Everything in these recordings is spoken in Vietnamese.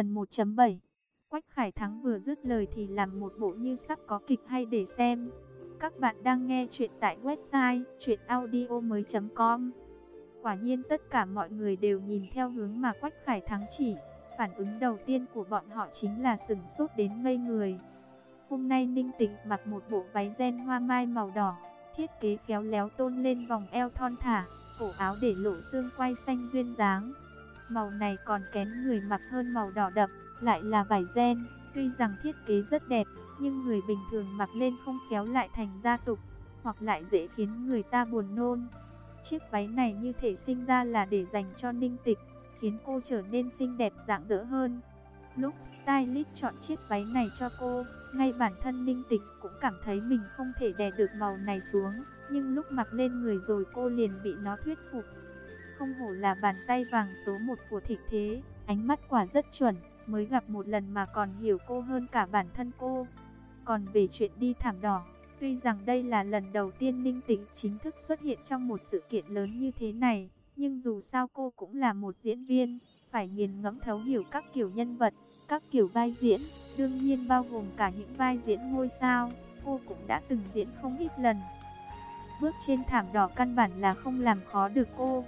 Phần 1.7 Quách Khải Thắng vừa dứt lời thì làm một bộ như sắp có kịch hay để xem. Các bạn đang nghe chuyện tại website chuyenaudio.com Quả nhiên tất cả mọi người đều nhìn theo hướng mà Quách Khải Thắng chỉ. Phản ứng đầu tiên của bọn họ chính là sửng sốt đến ngây người. Hôm nay Ninh Tịch mặc một bộ váy ren hoa mai màu đỏ, thiết kế khéo léo tôn lên vòng eo thon thả, cổ áo để lộ xương quai xanh duyên dáng. Màu này còn kén người mặc hơn màu đỏ đậm, lại là vải ren. Tuy rằng thiết kế rất đẹp, nhưng người bình thường mặc lên không khéo lại thành gia tục, hoặc lại dễ khiến người ta buồn nôn. Chiếc váy này như thể sinh ra là để dành cho ninh tịch, khiến cô trở nên xinh đẹp dạng dỡ hơn. Lúc stylist chọn chiếc váy này cho cô, ngay bản thân ninh tịch cũng cảm thấy mình không thể đè được màu này xuống, nhưng lúc mặc lên người rồi cô liền bị nó thuyết phục. Không hổ là bàn tay vàng số 1 của thịnh thế, ánh mắt quả rất chuẩn, mới gặp một lần mà còn hiểu cô hơn cả bản thân cô. Còn về chuyện đi thảm đỏ, tuy rằng đây là lần đầu tiên Ninh Tĩnh chính thức xuất hiện trong một sự kiện lớn như thế này, nhưng dù sao cô cũng là một diễn viên, phải nghiền ngẫm thấu hiểu các kiểu nhân vật, các kiểu vai diễn, đương nhiên bao gồm cả những vai diễn ngôi sao, cô cũng đã từng diễn không ít lần. Bước trên thảm đỏ căn bản là không làm khó được cô.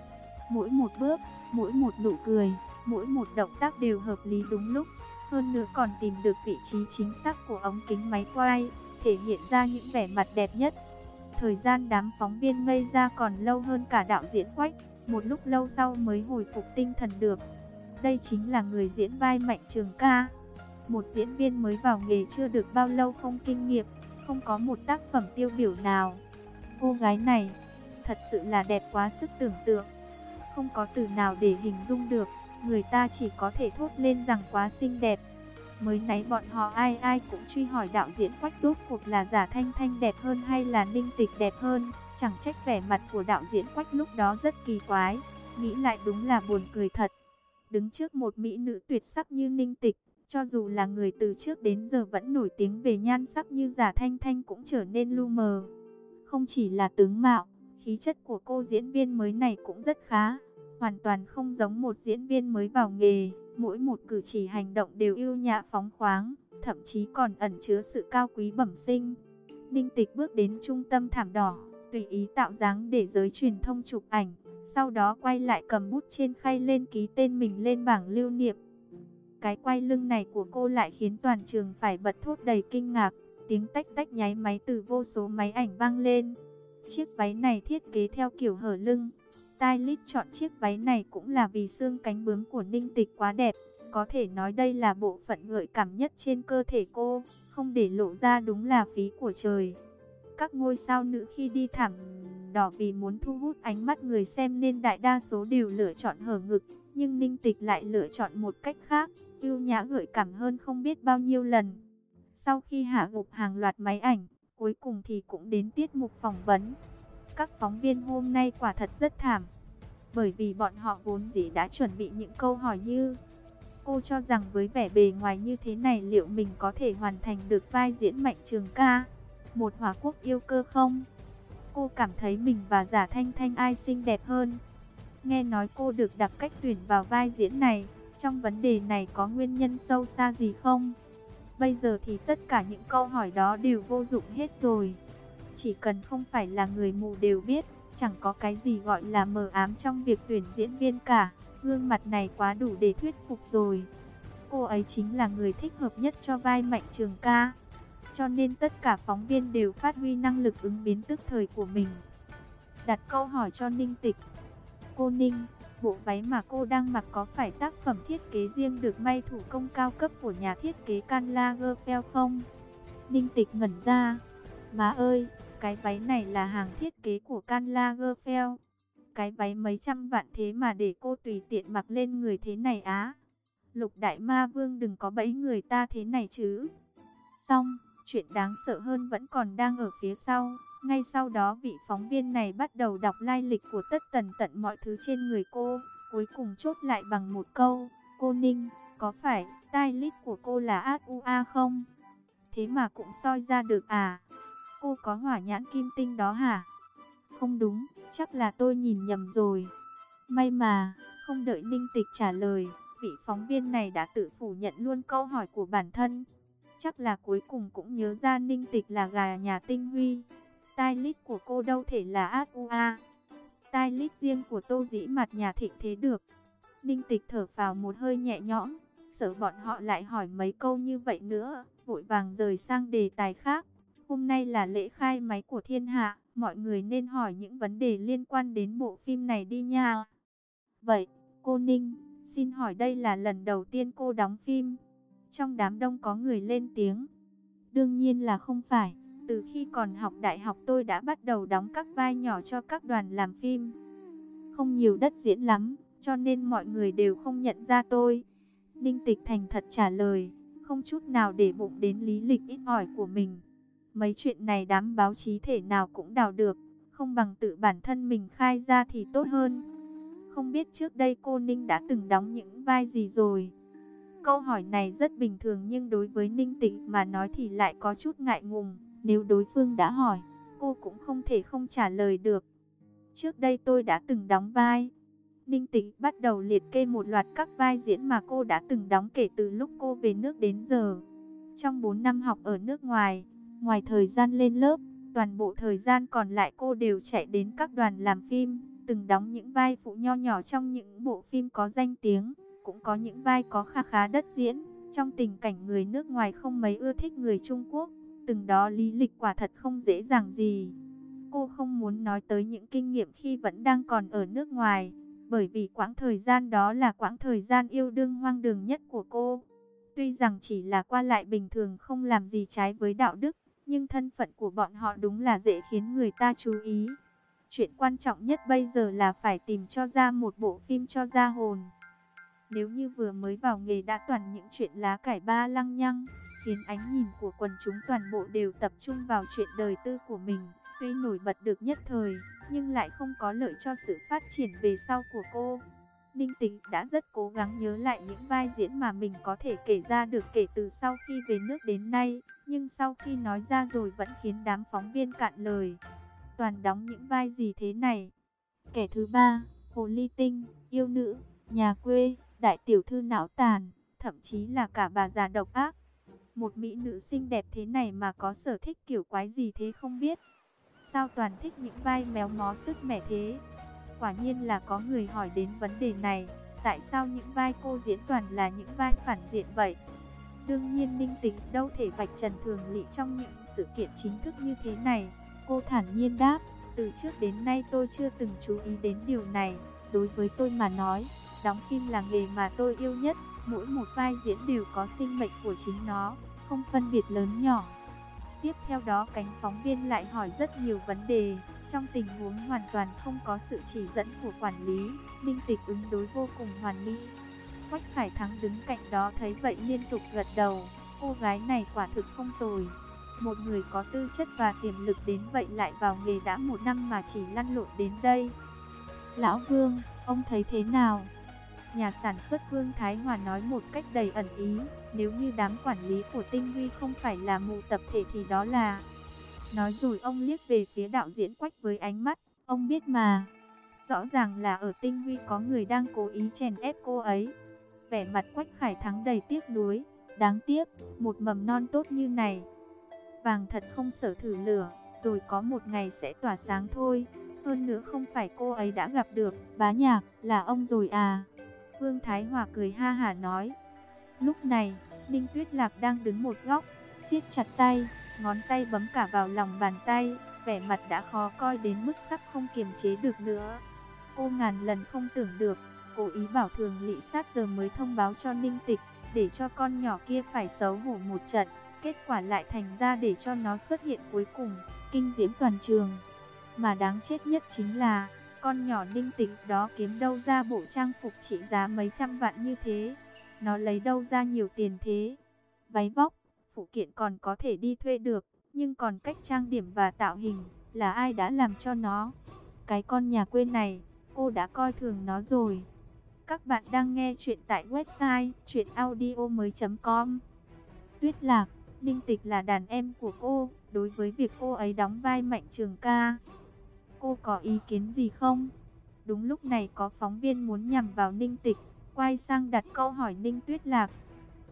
Mỗi một bước, mỗi một nụ cười, mỗi một động tác đều hợp lý đúng lúc. Hơn nữa còn tìm được vị trí chính xác của ống kính máy quay, thể hiện ra những vẻ mặt đẹp nhất. Thời gian đám phóng viên ngây ra còn lâu hơn cả đạo diễn quách, một lúc lâu sau mới hồi phục tinh thần được. Đây chính là người diễn vai Mạnh Trường Ca. Một diễn viên mới vào nghề chưa được bao lâu không kinh nghiệm, không có một tác phẩm tiêu biểu nào. Cô gái này, thật sự là đẹp quá sức tưởng tượng. Không có từ nào để hình dung được, người ta chỉ có thể thốt lên rằng quá xinh đẹp. Mới nãy bọn họ ai ai cũng truy hỏi đạo diễn quách rốt cuộc là giả thanh thanh đẹp hơn hay là ninh tịch đẹp hơn. Chẳng trách vẻ mặt của đạo diễn quách lúc đó rất kỳ quái, nghĩ lại đúng là buồn cười thật. Đứng trước một mỹ nữ tuyệt sắc như ninh tịch, cho dù là người từ trước đến giờ vẫn nổi tiếng về nhan sắc như giả thanh thanh cũng trở nên lu mờ. Không chỉ là tướng mạo, khí chất của cô diễn viên mới này cũng rất khá, hoàn toàn không giống một diễn viên mới vào nghề, mỗi một cử chỉ hành động đều yêu nhã phóng khoáng, thậm chí còn ẩn chứa sự cao quý bẩm sinh. Ninh Tịch bước đến trung tâm thảm đỏ, tùy ý tạo dáng để giới truyền thông chụp ảnh, sau đó quay lại cầm bút trên khay lên ký tên mình lên bảng lưu niệm. Cái quay lưng này của cô lại khiến toàn trường phải bật thốt đầy kinh ngạc, tiếng tách tách nháy máy từ vô số máy ảnh vang lên. Chiếc váy này thiết kế theo kiểu hở lưng. Stylist chọn chiếc váy này cũng là vì xương cánh bướm của Ninh Tịch quá đẹp. Có thể nói đây là bộ phận gợi cảm nhất trên cơ thể cô, không để lộ ra đúng là phí của trời. Các ngôi sao nữ khi đi thảm đỏ vì muốn thu hút ánh mắt người xem nên đại đa số đều lựa chọn hở ngực, nhưng Ninh Tịch lại lựa chọn một cách khác, ưu nhã gợi cảm hơn không biết bao nhiêu lần. Sau khi hạ gục hàng loạt máy ảnh, cuối cùng thì cũng đến tiết mục phỏng vấn. Các phóng viên hôm nay quả thật rất thảm, bởi vì bọn họ vốn dĩ đã chuẩn bị những câu hỏi như Cô cho rằng với vẻ bề ngoài như thế này liệu mình có thể hoàn thành được vai diễn mạnh trường ca, một hòa quốc yêu cơ không? Cô cảm thấy mình và giả thanh thanh ai xinh đẹp hơn. Nghe nói cô được đặt cách tuyển vào vai diễn này, trong vấn đề này có nguyên nhân sâu xa gì không? Bây giờ thì tất cả những câu hỏi đó đều vô dụng hết rồi. Chỉ cần không phải là người mù đều biết, chẳng có cái gì gọi là mờ ám trong việc tuyển diễn viên cả. Gương mặt này quá đủ để thuyết phục rồi. Cô ấy chính là người thích hợp nhất cho vai Mạnh Trường ca. Cho nên tất cả phóng viên đều phát huy năng lực ứng biến tức thời của mình. Đặt câu hỏi cho Ninh Tịch. Cô Ninh, bộ váy mà cô đang mặc có phải tác phẩm thiết kế riêng được may thủ công cao cấp của nhà thiết kế Can Lagerfeld không? Ninh Tịch ngẩn ra. Má ơi, cái váy này là hàng thiết kế của Can Lagerfeld. Cái váy mấy trăm vạn thế mà để cô tùy tiện mặc lên người thế này á. Lục Đại Ma Vương đừng có bẫy người ta thế này chứ. Xong, chuyện đáng sợ hơn vẫn còn đang ở phía sau. Ngay sau đó vị phóng viên này bắt đầu đọc lai lịch của tất tần tận mọi thứ trên người cô. Cuối cùng chốt lại bằng một câu, cô Ninh, có phải stylist của cô là A không? Thế mà cũng soi ra được à? Cô có hỏa nhãn kim tinh đó hả? Không đúng, chắc là tôi nhìn nhầm rồi. May mà, không đợi Ninh Tịch trả lời, vị phóng viên này đã tự phủ nhận luôn câu hỏi của bản thân. Chắc là cuối cùng cũng nhớ ra Ninh Tịch là gà nhà tinh huy. Stylist của cô đâu thể là ác ua. Stylist riêng của tô dĩ mặt nhà thịnh thế được. Ninh Tịch thở vào một hơi nhẹ nhõm, sợ bọn họ lại hỏi mấy câu như vậy nữa, vội vàng rời sang đề tài khác. Hôm nay là lễ khai máy của thiên hạ, mọi người nên hỏi những vấn đề liên quan đến bộ phim này đi nha. Vậy, cô Ninh, xin hỏi đây là lần đầu tiên cô đóng phim. Trong đám đông có người lên tiếng. Đương nhiên là không phải, từ khi còn học đại học tôi đã bắt đầu đóng các vai nhỏ cho các đoàn làm phim. Không nhiều đất diễn lắm, cho nên mọi người đều không nhận ra tôi. Ninh Tịch thành thật trả lời, không chút nào để bụng đến lý lịch ít ỏi của mình. Mấy chuyện này đám báo chí thể nào cũng đào được, không bằng tự bản thân mình khai ra thì tốt hơn. Không biết trước đây cô Ninh đã từng đóng những vai gì rồi? Câu hỏi này rất bình thường nhưng đối với Ninh Tịch mà nói thì lại có chút ngại ngùng. Nếu đối phương đã hỏi, cô cũng không thể không trả lời được. Trước đây tôi đã từng đóng vai. Ninh Tịch bắt đầu liệt kê một loạt các vai diễn mà cô đã từng đóng kể từ lúc cô về nước đến giờ. Trong 4 năm học ở nước ngoài, ngoài thời gian lên lớp, toàn bộ thời gian còn lại cô đều chạy đến các đoàn làm phim, từng đóng những vai phụ nho nhỏ trong những bộ phim có danh tiếng, cũng có những vai có kha khá đất diễn, trong tình cảnh người nước ngoài không mấy ưa thích người Trung Quốc, từng đó lý lịch quả thật không dễ dàng gì. Cô không muốn nói tới những kinh nghiệm khi vẫn đang còn ở nước ngoài, bởi vì quãng thời gian đó là quãng thời gian yêu đương hoang đường nhất của cô. Tuy rằng chỉ là qua lại bình thường không làm gì trái với đạo đức, nhưng thân phận của bọn họ đúng là dễ khiến người ta chú ý. Chuyện quan trọng nhất bây giờ là phải tìm cho ra một bộ phim cho ra hồn. Nếu như vừa mới vào nghề đã toàn những chuyện lá cải ba lăng nhăng, khiến ánh nhìn của quần chúng toàn bộ đều tập trung vào chuyện đời tư của mình, tuy nổi bật được nhất thời, nhưng lại không có lợi cho sự phát triển về sau của cô. Ninh Tĩnh đã rất cố gắng nhớ lại những vai diễn mà mình có thể kể ra được kể từ sau khi về nước đến nay, nhưng sau khi nói ra rồi vẫn khiến đám phóng viên cạn lời. Toàn đóng những vai gì thế này? Kẻ thứ ba, Hồ Ly Tinh, yêu nữ, nhà quê, đại tiểu thư não tàn, thậm chí là cả bà già độc ác. Một mỹ nữ xinh đẹp thế này mà có sở thích kiểu quái gì thế không biết. Sao toàn thích những vai méo mó sức mẻ thế? Quả nhiên là có người hỏi đến vấn đề này, tại sao những vai cô diễn toàn là những vai phản diện vậy? Đương nhiên Ninh Tính đâu thể vạch trần thường lị trong những sự kiện chính thức như thế này. Cô thản nhiên đáp, từ trước đến nay tôi chưa từng chú ý đến điều này. Đối với tôi mà nói, đóng phim là nghề mà tôi yêu nhất. Mỗi một vai diễn đều có sinh mệnh của chính nó, không phân biệt lớn nhỏ. Tiếp theo đó cánh phóng viên lại hỏi rất nhiều vấn đề. Trong tình huống hoàn toàn không có sự chỉ dẫn của quản lý, Ninh Tịch ứng đối vô cùng hoàn mỹ. Quách Khải Thắng đứng cạnh đó thấy vậy liên tục gật đầu. Cô gái này quả thực không tồi. Một người có tư chất và tiềm lực đến vậy lại vào nghề đã một năm mà chỉ lăn lộn đến đây. Lão Vương, ông thấy thế nào? Nhà sản xuất Vương Thái Hòa nói một cách đầy ẩn ý, nếu như đám quản lý của Tinh Huy không phải là mù tập thể thì đó là... Nói rồi ông liếc về phía đạo diễn Quách với ánh mắt, ông biết mà. Rõ ràng là ở Tinh Huy có người đang cố ý chèn ép cô ấy. Vẻ mặt Quách Khải Thắng đầy tiếc nuối, đáng tiếc, một mầm non tốt như này. Vàng thật không sở thử lửa, rồi có một ngày sẽ tỏa sáng thôi. Hơn nữa không phải cô ấy đã gặp được, bá nhạc, là ông rồi à. Vương Thái Hòa cười ha hả nói. Lúc này, Ninh Tuyết Lạc đang đứng một góc, siết chặt tay, ngón tay bấm cả vào lòng bàn tay, vẻ mặt đã khó coi đến mức sắp không kiềm chế được nữa. Cô ngàn lần không tưởng được, cố ý bảo thường lị sát giờ mới thông báo cho Ninh Tịch, để cho con nhỏ kia phải xấu hổ một trận, kết quả lại thành ra để cho nó xuất hiện cuối cùng, kinh diễm toàn trường. Mà đáng chết nhất chính là, con nhỏ Ninh tính đó kiếm đâu ra bộ trang phục trị giá mấy trăm vạn như thế, nó lấy đâu ra nhiều tiền thế. Váy vóc, phụ kiện còn có thể đi thuê được, nhưng còn cách trang điểm và tạo hình là ai đã làm cho nó. Cái con nhà quê này, cô đã coi thường nó rồi. Các bạn đang nghe chuyện tại website chuyenaudio.com Tuyết Lạc, Ninh Tịch là đàn em của cô, đối với việc cô ấy đóng vai Mạnh Trường Ca. Cô có ý kiến gì không? Đúng lúc này có phóng viên muốn nhằm vào Ninh Tịch, quay sang đặt câu hỏi Ninh Tuyết Lạc.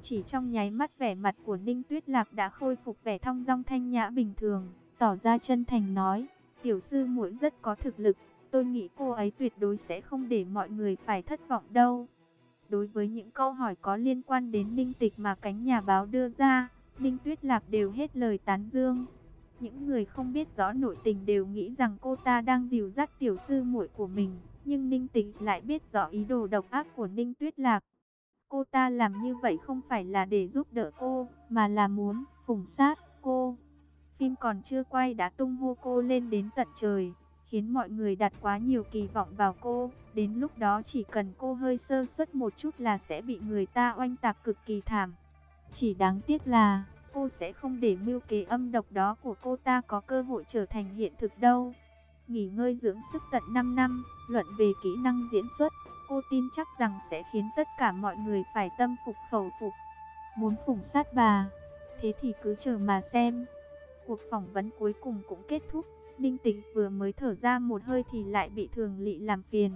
Chỉ trong nháy mắt vẻ mặt của Ninh Tuyết Lạc đã khôi phục vẻ thong dong thanh nhã bình thường, tỏ ra chân thành nói, tiểu sư muội rất có thực lực, tôi nghĩ cô ấy tuyệt đối sẽ không để mọi người phải thất vọng đâu. Đối với những câu hỏi có liên quan đến Ninh Tịch mà cánh nhà báo đưa ra, Ninh Tuyết Lạc đều hết lời tán dương. Những người không biết rõ nội tình đều nghĩ rằng cô ta đang dìu dắt tiểu sư muội của mình, nhưng Ninh Tịch lại biết rõ ý đồ độc ác của Ninh Tuyết Lạc. Cô ta làm như vậy không phải là để giúp đỡ cô, mà là muốn phùng sát cô. Phim còn chưa quay đã tung hô cô lên đến tận trời, khiến mọi người đặt quá nhiều kỳ vọng vào cô. Đến lúc đó chỉ cần cô hơi sơ suất một chút là sẽ bị người ta oanh tạc cực kỳ thảm. Chỉ đáng tiếc là cô sẽ không để mưu kế âm độc đó của cô ta có cơ hội trở thành hiện thực đâu. Nghỉ ngơi dưỡng sức tận 5 năm, luận về kỹ năng diễn xuất, cô tin chắc rằng sẽ khiến tất cả mọi người phải tâm phục khẩu phục. Muốn phủng sát bà, thế thì cứ chờ mà xem. Cuộc phỏng vấn cuối cùng cũng kết thúc, Ninh Tịch vừa mới thở ra một hơi thì lại bị Thường Lị làm phiền.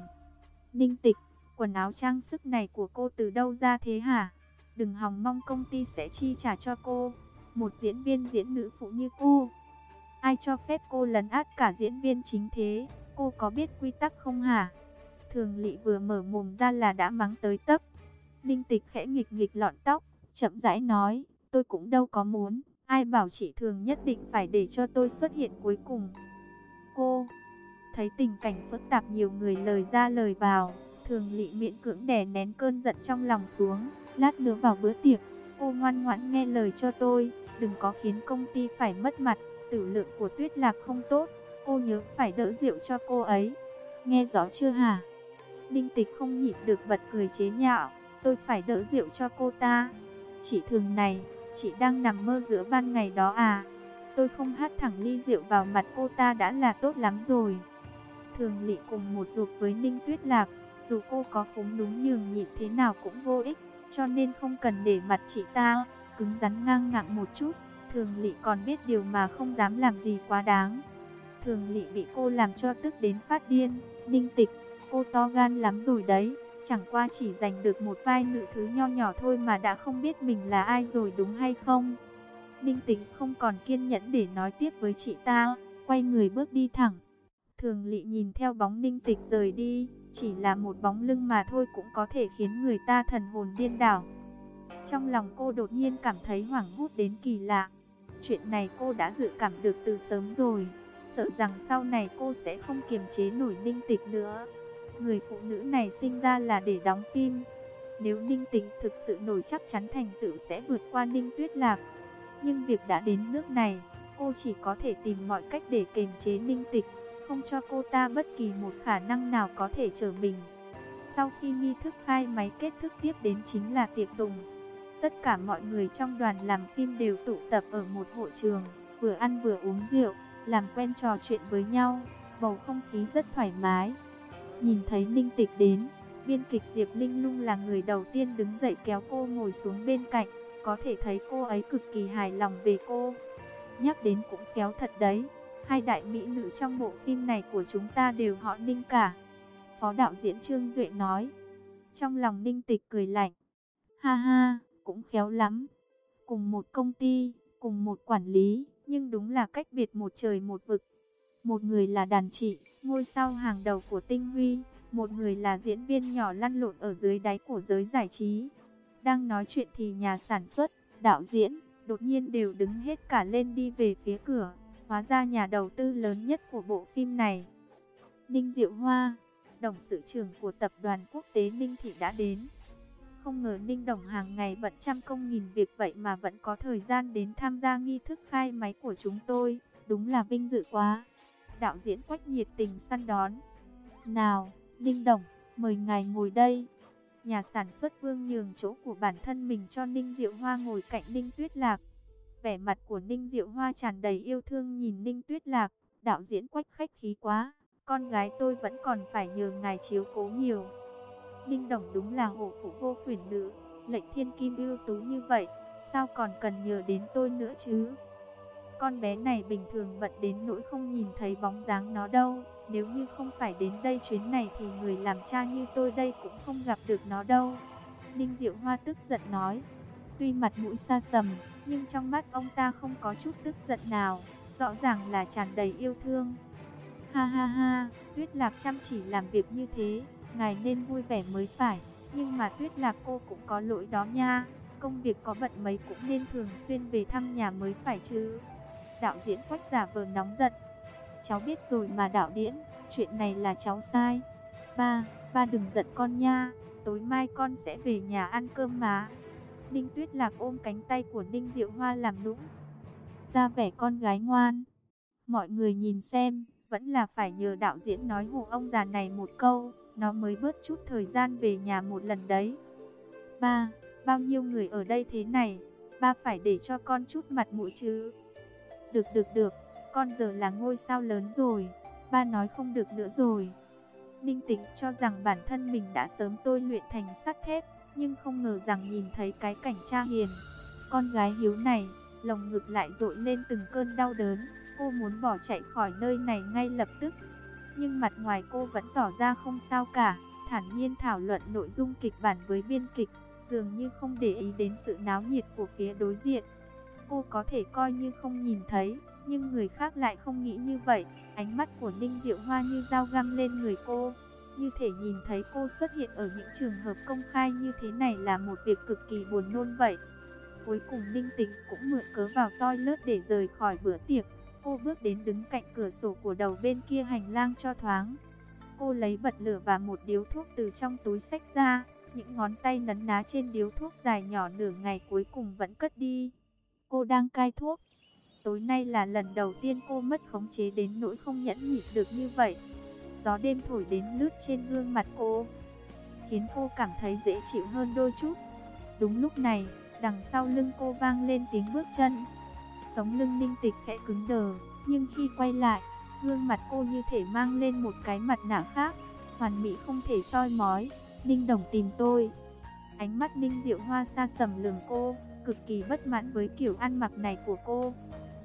Ninh Tịch, quần áo trang sức này của cô từ đâu ra thế hả? Đừng hòng mong công ty sẽ chi trả cho cô. Một diễn viên diễn nữ phụ như cô. Ai cho phép cô lấn át cả diễn viên chính thế? Cô có biết quy tắc không hả? Thường Lị vừa mở mồm ra là đã mắng tới tấp. Ninh Tịch khẽ nghịch nghịch lọn tóc, chậm rãi nói, tôi cũng đâu có muốn. Ai bảo chị Thường nhất định phải để cho tôi xuất hiện cuối cùng. Cô thấy tình cảnh phức tạp nhiều người lời ra lời vào, Thường Lị miễn cưỡng đè nén cơn giận trong lòng xuống. Lát nữa vào bữa tiệc, cô ngoan ngoãn nghe lời cho tôi, đừng có khiến công ty phải mất mặt. Tử lượng của Tuyết Lạc không tốt, cô nhớ phải đỡ rượu cho cô ấy. Nghe rõ chưa hả? Ninh Tịch không nhịn được bật cười chế nhạo, tôi phải đỡ rượu cho cô ta. Chị thường này, chị đang nằm mơ giữa ban ngày đó à? Tôi không hát thẳng ly rượu vào mặt cô ta đã là tốt lắm rồi. Thường Lị cùng một ruột với Ninh Tuyết Lạc, dù cô có khúng đúng nhường nhịn thế nào cũng vô ích, cho nên không cần để mặt chị ta cứng rắn ngang ngạng một chút. Thường Lị còn biết điều mà không dám làm gì quá đáng. Thường Lị bị cô làm cho tức đến phát điên, Ninh Tịch, cô to gan lắm rồi đấy. Chẳng qua chỉ giành được một vai nữ thứ nho nhỏ thôi mà đã không biết mình là ai rồi đúng hay không. Ninh Tịch không còn kiên nhẫn để nói tiếp với chị ta, quay người bước đi thẳng. Thường Lị nhìn theo bóng Ninh Tịch rời đi, chỉ là một bóng lưng mà thôi cũng có thể khiến người ta thần hồn điên đảo. Trong lòng cô đột nhiên cảm thấy hoảng hốt đến kỳ lạ. Chuyện này cô đã dự cảm được từ sớm rồi, sợ rằng sau này cô sẽ không kiềm chế nổi Ninh Tịch nữa. Người phụ nữ này sinh ra là để đóng phim. Nếu Ninh Tịch thực sự nổi chắc chắn thành tựu sẽ vượt qua Ninh Tuyết Lạc. Nhưng việc đã đến nước này, cô chỉ có thể tìm mọi cách để kiềm chế Ninh Tịch, không cho cô ta bất kỳ một khả năng nào có thể trở mình. Sau khi nghi thức khai máy kết thúc tiếp đến chính là tiệc tùng. Tất cả mọi người trong đoàn làm phim đều tụ tập ở một hội trường, vừa ăn vừa uống rượu, làm quen trò chuyện với nhau, bầu không khí rất thoải mái. Nhìn thấy Ninh Tịch đến, biên kịch Diệp Linh Lung là người đầu tiên đứng dậy kéo cô ngồi xuống bên cạnh, có thể thấy cô ấy cực kỳ hài lòng về cô. Nhắc đến cũng khéo thật đấy, hai đại mỹ nữ trong bộ phim này của chúng ta đều họ Ninh cả. Phó đạo diễn Trương Duệ nói, trong lòng Ninh Tịch cười lạnh, ha ha, cũng khéo lắm. Cùng một công ty, cùng một quản lý, nhưng đúng là cách biệt một trời một vực. Một người là đàn chị, ngôi sao hàng đầu của tinh huy, một người là diễn viên nhỏ lăn lộn ở dưới đáy của giới giải trí. Đang nói chuyện thì nhà sản xuất, đạo diễn, đột nhiên đều đứng hết cả lên đi về phía cửa. Hóa ra nhà đầu tư lớn nhất của bộ phim này. Ninh Diệu Hoa, đồng sự trưởng của tập đoàn quốc tế Ninh Thị đã đến. Không ngờ Ninh Đồng hàng ngày bận trăm công nghìn việc vậy mà vẫn có thời gian đến tham gia nghi thức khai máy của chúng tôi. Đúng là vinh dự quá. Đạo diễn quách nhiệt tình săn đón. Nào, Ninh Đồng, mời ngài ngồi đây. Nhà sản xuất vương nhường chỗ của bản thân mình cho Ninh Diệu Hoa ngồi cạnh Ninh Tuyết Lạc. Vẻ mặt của Ninh Diệu Hoa tràn đầy yêu thương nhìn Ninh Tuyết Lạc. Đạo diễn quách khách khí quá. Con gái tôi vẫn còn phải nhờ ngài chiếu cố nhiều. Ninh Đồng đúng là hộ phụ vô quyền nữ, lệnh thiên kim ưu tú như vậy, sao còn cần nhờ đến tôi nữa chứ? Con bé này bình thường bận đến nỗi không nhìn thấy bóng dáng nó đâu, Nếu như không phải đến đây chuyến này thì người làm cha như tôi đây cũng không gặp được nó đâu. Ninh Diệu Hoa tức giận nói. Tuy mặt mũi xa sầm, nhưng trong mắt ông ta không có chút tức giận nào. Rõ ràng là tràn đầy yêu thương. Ha ha ha, Tuyết Lạc chăm chỉ làm việc như thế, ngài nên vui vẻ mới phải. Nhưng mà Tuyết Lạc cô cũng có lỗi đó nha. Công việc có bận mấy cũng nên thường xuyên về thăm nhà mới phải chứ. Đạo diễn quách giả vờ nóng giận. Cháu biết rồi mà đạo diễn, chuyện này là cháu sai. Ba, ba đừng giận con nha, tối mai con sẽ về nhà ăn cơm mà. Ninh Tuyết Lạc ôm cánh tay của Ninh Diệu Hoa làm nũng. Ra vẻ con gái ngoan. Mọi người nhìn xem, vẫn là phải nhờ đạo diễn nói hù ông già này một câu, nó mới bớt chút thời gian về nhà một lần đấy. Ba, bao nhiêu người ở đây thế này, ba phải để cho con chút mặt mũi chứ. Được được được, con giờ là ngôi sao lớn rồi, ba nói không được nữa rồi. Ninh Tĩnh cho rằng bản thân mình đã sớm tôi luyện thành sắt thép, nhưng không ngờ rằng nhìn thấy cái cảnh cha hiền. Con gái hiếu này, lồng ngực lại dội lên từng cơn đau đớn, cô muốn bỏ chạy khỏi nơi này ngay lập tức. Nhưng mặt ngoài cô vẫn tỏ ra không sao cả, thản nhiên thảo luận nội dung kịch bản với biên kịch, dường như không để ý đến sự náo nhiệt của phía đối diện. Cô có thể coi như không nhìn thấy, nhưng người khác lại không nghĩ như vậy. Ánh mắt của Ninh Diệu Hoa như dao găm lên người cô. Như thể nhìn thấy cô xuất hiện ở những trường hợp công khai như thế này là một việc cực kỳ buồn nôn vậy. Cuối cùng Ninh Tĩnh cũng mượn cớ vào toilet để rời khỏi bữa tiệc. Cô bước đến đứng cạnh cửa sổ của đầu bên kia hành lang cho thoáng. Cô lấy bật lửa và một điếu thuốc từ trong túi sách ra. Những ngón tay nấn ná trên điếu thuốc dài nhỏ nửa ngày cuối cùng vẫn cất đi. Cô đang cai thuốc. Tối nay là lần đầu tiên cô mất khống chế đến nỗi không nhẫn nhịn được như vậy. Gió đêm thổi đến lướt trên gương mặt cô, khiến cô cảm thấy dễ chịu hơn đôi chút. Đúng lúc này, đằng sau lưng cô vang lên tiếng bước chân. Sống lưng ninh tịch khẽ cứng đờ, nhưng khi quay lại, gương mặt cô như thể mang lên một cái mặt nạ khác, hoàn mỹ không thể soi mói. Ninh Đồng tìm tôi. Ánh mắt Ninh Diệu Hoa xa sầm lường cô, cực kỳ bất mãn với kiểu ăn mặc này của cô.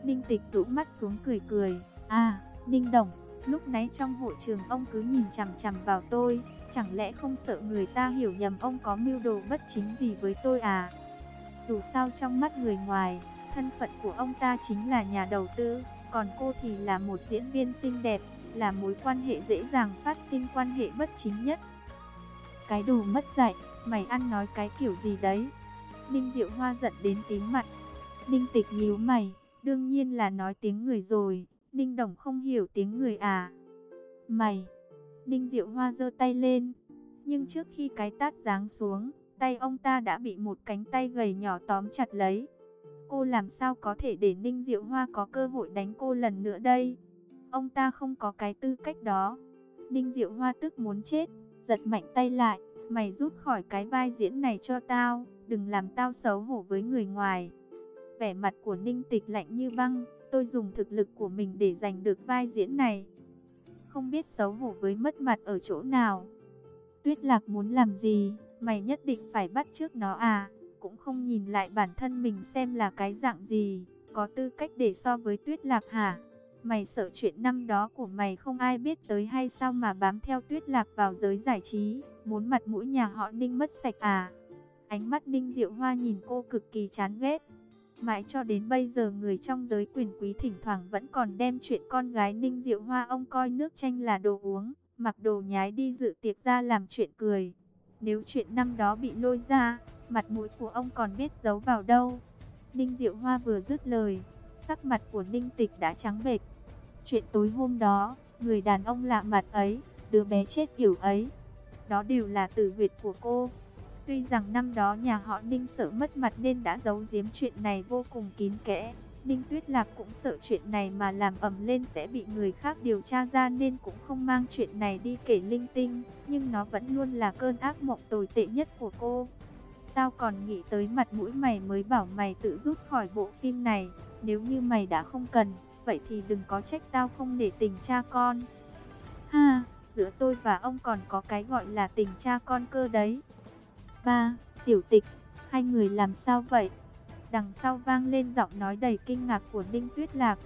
Ninh Tịch rũ mắt xuống cười cười. À, Ninh Đồng, lúc nãy trong hội trường ông cứ nhìn chằm chằm vào tôi, chẳng lẽ không sợ người ta hiểu nhầm ông có mưu đồ bất chính gì với tôi à? Dù sao trong mắt người ngoài, thân phận của ông ta chính là nhà đầu tư, còn cô thì là một diễn viên xinh đẹp, là mối quan hệ dễ dàng phát sinh quan hệ bất chính nhất. Cái đồ mất dạy, mày ăn nói cái kiểu gì đấy? Ninh Diệu Hoa giận đến tím mặt. Ninh Tịch nhíu mày, đương nhiên là nói tiếng người rồi, Ninh Đồng không hiểu tiếng người à? Mày! Ninh Diệu Hoa giơ tay lên, nhưng trước khi cái tát giáng xuống, tay ông ta đã bị một cánh tay gầy nhỏ tóm chặt lấy. Cô làm sao có thể để Ninh Diệu Hoa có cơ hội đánh cô lần nữa đây? Ông ta không có cái tư cách đó. Ninh Diệu Hoa tức muốn chết, giật mạnh tay lại, mày rút khỏi cái vai diễn này cho tao, đừng làm tao xấu hổ với người ngoài. Vẻ mặt của Ninh Tịch lạnh như băng, tôi dùng thực lực của mình để giành được vai diễn này. Không biết xấu hổ với mất mặt ở chỗ nào. Tuyết Lạc muốn làm gì, mày nhất định phải bắt trước nó à, cũng không nhìn lại bản thân mình xem là cái dạng gì, có tư cách để so với Tuyết Lạc hả? Mày sợ chuyện năm đó của mày không ai biết tới hay sao mà bám theo Tuyết Lạc vào giới giải trí, muốn mặt mũi nhà họ Ninh mất sạch à? Ánh mắt Ninh Diệu Hoa nhìn cô cực kỳ chán ghét. Mãi cho đến bây giờ người trong giới quyền quý thỉnh thoảng vẫn còn đem chuyện con gái Ninh Diệu Hoa ông coi nước chanh là đồ uống, mặc đồ nhái đi dự tiệc ra làm chuyện cười. Nếu chuyện năm đó bị lôi ra, mặt mũi của ông còn biết giấu vào đâu. Ninh Diệu Hoa vừa dứt lời, sắc mặt của Ninh Tịch đã trắng bệch. Chuyện tối hôm đó, người đàn ông lạ mặt ấy, đứa bé chết yểu ấy, đó đều là tử huyệt của cô. Tuy rằng năm đó nhà họ Ninh sợ mất mặt nên đã giấu giếm chuyện này vô cùng kín kẽ. Ninh Tuyết Lạc cũng sợ chuyện này mà làm ẩm lên sẽ bị người khác điều tra ra nên cũng không mang chuyện này đi kể linh tinh. Nhưng nó vẫn luôn là cơn ác mộng tồi tệ nhất của cô. Tao còn nghĩ tới mặt mũi mày mới bảo mày tự rút khỏi bộ phim này. Nếu như mày đã không cần, vậy thì đừng có trách tao không để tình cha con. Ha, giữa tôi và ông còn có cái gọi là tình cha con cơ đấy. Ba, tiểu tịch, hai người làm sao vậy? Đằng sau vang lên giọng nói đầy kinh ngạc của Ninh Tuyết Lạc.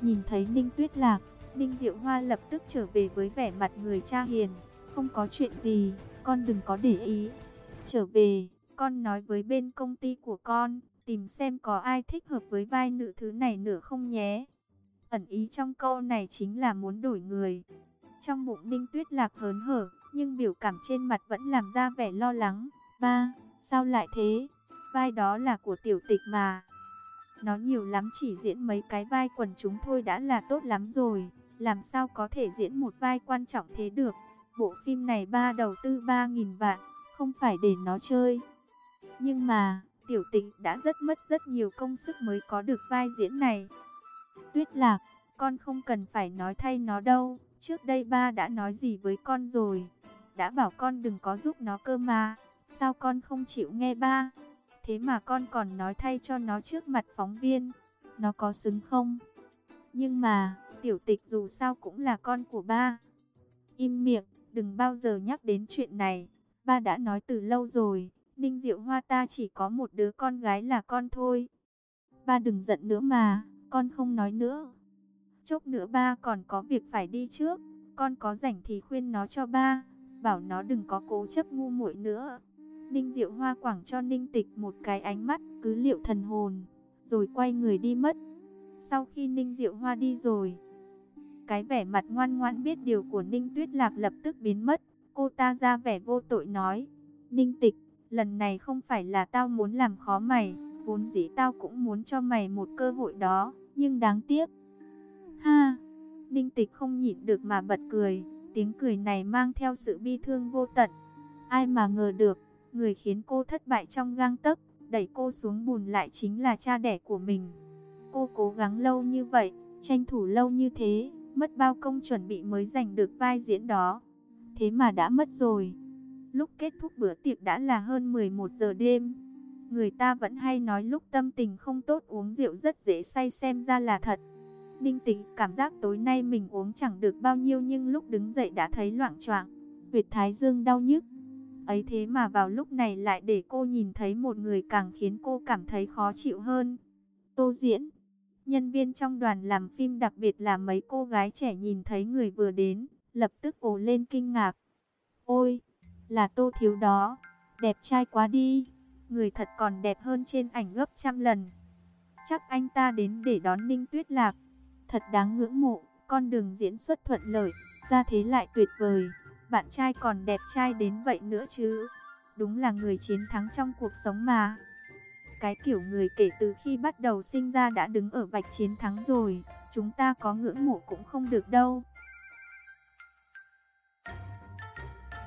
Nhìn thấy Ninh Tuyết Lạc, Ninh Diệu Hoa lập tức trở về với vẻ mặt người cha hiền. Không có chuyện gì, con đừng có để ý. Trở về, con nói với bên công ty của con, tìm xem có ai thích hợp với vai nữ thứ này nữa không nhé. Ẩn ý trong câu này chính là muốn đổi người. Trong bụng Ninh Tuyết Lạc hớn hở, nhưng biểu cảm trên mặt vẫn làm ra vẻ lo lắng. Ba, sao lại thế? Vai đó là của tiểu tịch mà. Nó nhiều lắm chỉ diễn mấy cái vai quần chúng thôi đã là tốt lắm rồi. Làm sao có thể diễn một vai quan trọng thế được? Bộ phim này ba đầu tư 3.000 vạn, không phải để nó chơi. Nhưng mà, tiểu tịch đã rất mất rất nhiều công sức mới có được vai diễn này. Tuyết lạc, con không cần phải nói thay nó đâu. Trước đây ba đã nói gì với con rồi. Đã bảo con đừng có giúp nó cơ mà. Sao con không chịu nghe ba? Thế mà con còn nói thay cho nó trước mặt phóng viên. Nó có xứng không? Nhưng mà, tiểu tịch dù sao cũng là con của ba. Im miệng, đừng bao giờ nhắc đến chuyện này. Ba đã nói từ lâu rồi, Ninh Diệu Hoa ta chỉ có một đứa con gái là con thôi. Ba đừng giận nữa mà, con không nói nữa. Chốc nữa ba còn có việc phải đi trước, con có rảnh thì khuyên nó cho ba, bảo nó đừng có cố chấp ngu muội nữa. Ninh Diệu Hoa quảng cho Ninh Tịch một cái ánh mắt cứ liệu thần hồn, rồi quay người đi mất. Sau khi Ninh Diệu Hoa đi rồi, cái vẻ mặt ngoan ngoãn biết điều của Ninh Tuyết Lạc lập tức biến mất. Cô ta ra vẻ vô tội nói, Ninh Tịch, lần này không phải là tao muốn làm khó mày, vốn dĩ tao cũng muốn cho mày một cơ hội đó, nhưng đáng tiếc. Ha, Ninh Tịch không nhịn được mà bật cười, tiếng cười này mang theo sự bi thương vô tận. Ai mà ngờ được, người khiến cô thất bại trong gang tấc, đẩy cô xuống bùn lại chính là cha đẻ của mình. Cô cố gắng lâu như vậy, tranh thủ lâu như thế, mất bao công chuẩn bị mới giành được vai diễn đó. Thế mà đã mất rồi. Lúc kết thúc bữa tiệc đã là hơn 11 giờ đêm. Người ta vẫn hay nói lúc tâm tình không tốt uống rượu rất dễ say xem ra là thật. Ninh tĩnh cảm giác tối nay mình uống chẳng được bao nhiêu nhưng lúc đứng dậy đã thấy loạn choạng, huyệt thái dương đau nhức. Ấy thế mà vào lúc này lại để cô nhìn thấy một người càng khiến cô cảm thấy khó chịu hơn. Tô Diễn, nhân viên trong đoàn làm phim đặc biệt là mấy cô gái trẻ nhìn thấy người vừa đến, lập tức ồ lên kinh ngạc. Ôi, là Tô Thiếu đó, đẹp trai quá đi, người thật còn đẹp hơn trên ảnh gấp trăm lần. Chắc anh ta đến để đón Ninh Tuyết Lạc, thật đáng ngưỡng mộ, con đường diễn xuất thuận lợi, ra thế lại tuyệt vời bạn trai còn đẹp trai đến vậy nữa chứ. Đúng là người chiến thắng trong cuộc sống mà. Cái kiểu người kể từ khi bắt đầu sinh ra đã đứng ở vạch chiến thắng rồi, chúng ta có ngưỡng mộ cũng không được đâu.